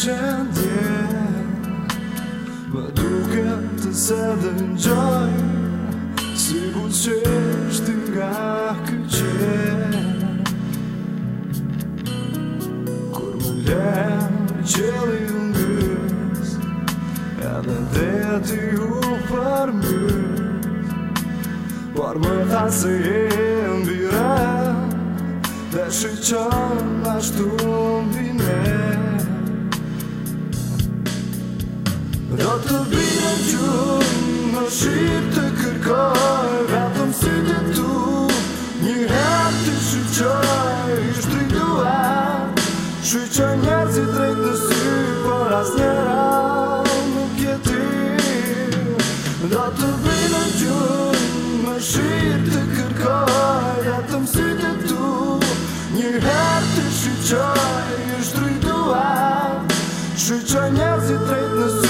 shëndje Më duke të se dhe në gjoj Si bu që është nga këqe Kur më lem që li në gës E dhe ti u për Por më ta se e në bire Dhe shë qënë ashtu në bine Do të vinë në gjumë, më shqip të kërkoj Vetëm si të tu, një herë të shqyqoj Ishtë të duha, shqyqoj njerë si drejt në sy Por as njera nuk jeti Do të vinë në gjumë, më shqip të kërkoj Vetëm si të tu, një herë të shqyqoj Ishtë të duha, shqyqoj njerë si drejt në sy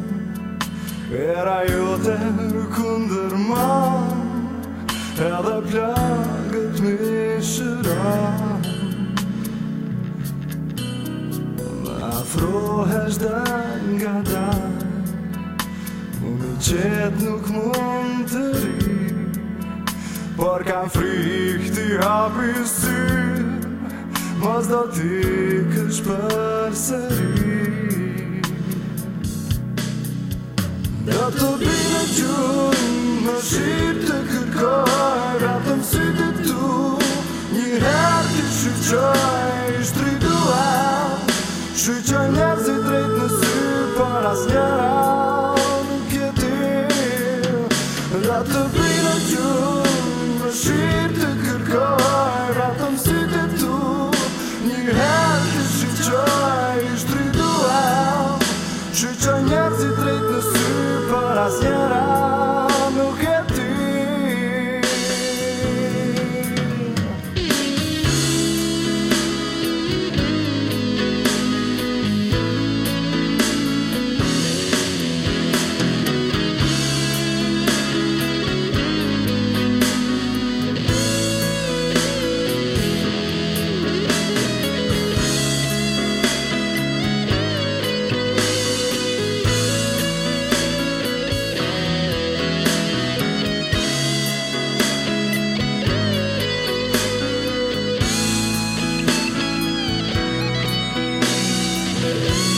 të jote kundër ma Edhe plagët me shëra Më afrohesh dhe nga dra Unë qëtë nuk mund të ri Por kam frikë ti hapi sy Mos do t'i kësh për sëri Da të bine gjumë Më shqipë të kërkoj Ratëm si të tu Një herë të shqyqoj till I Thank you.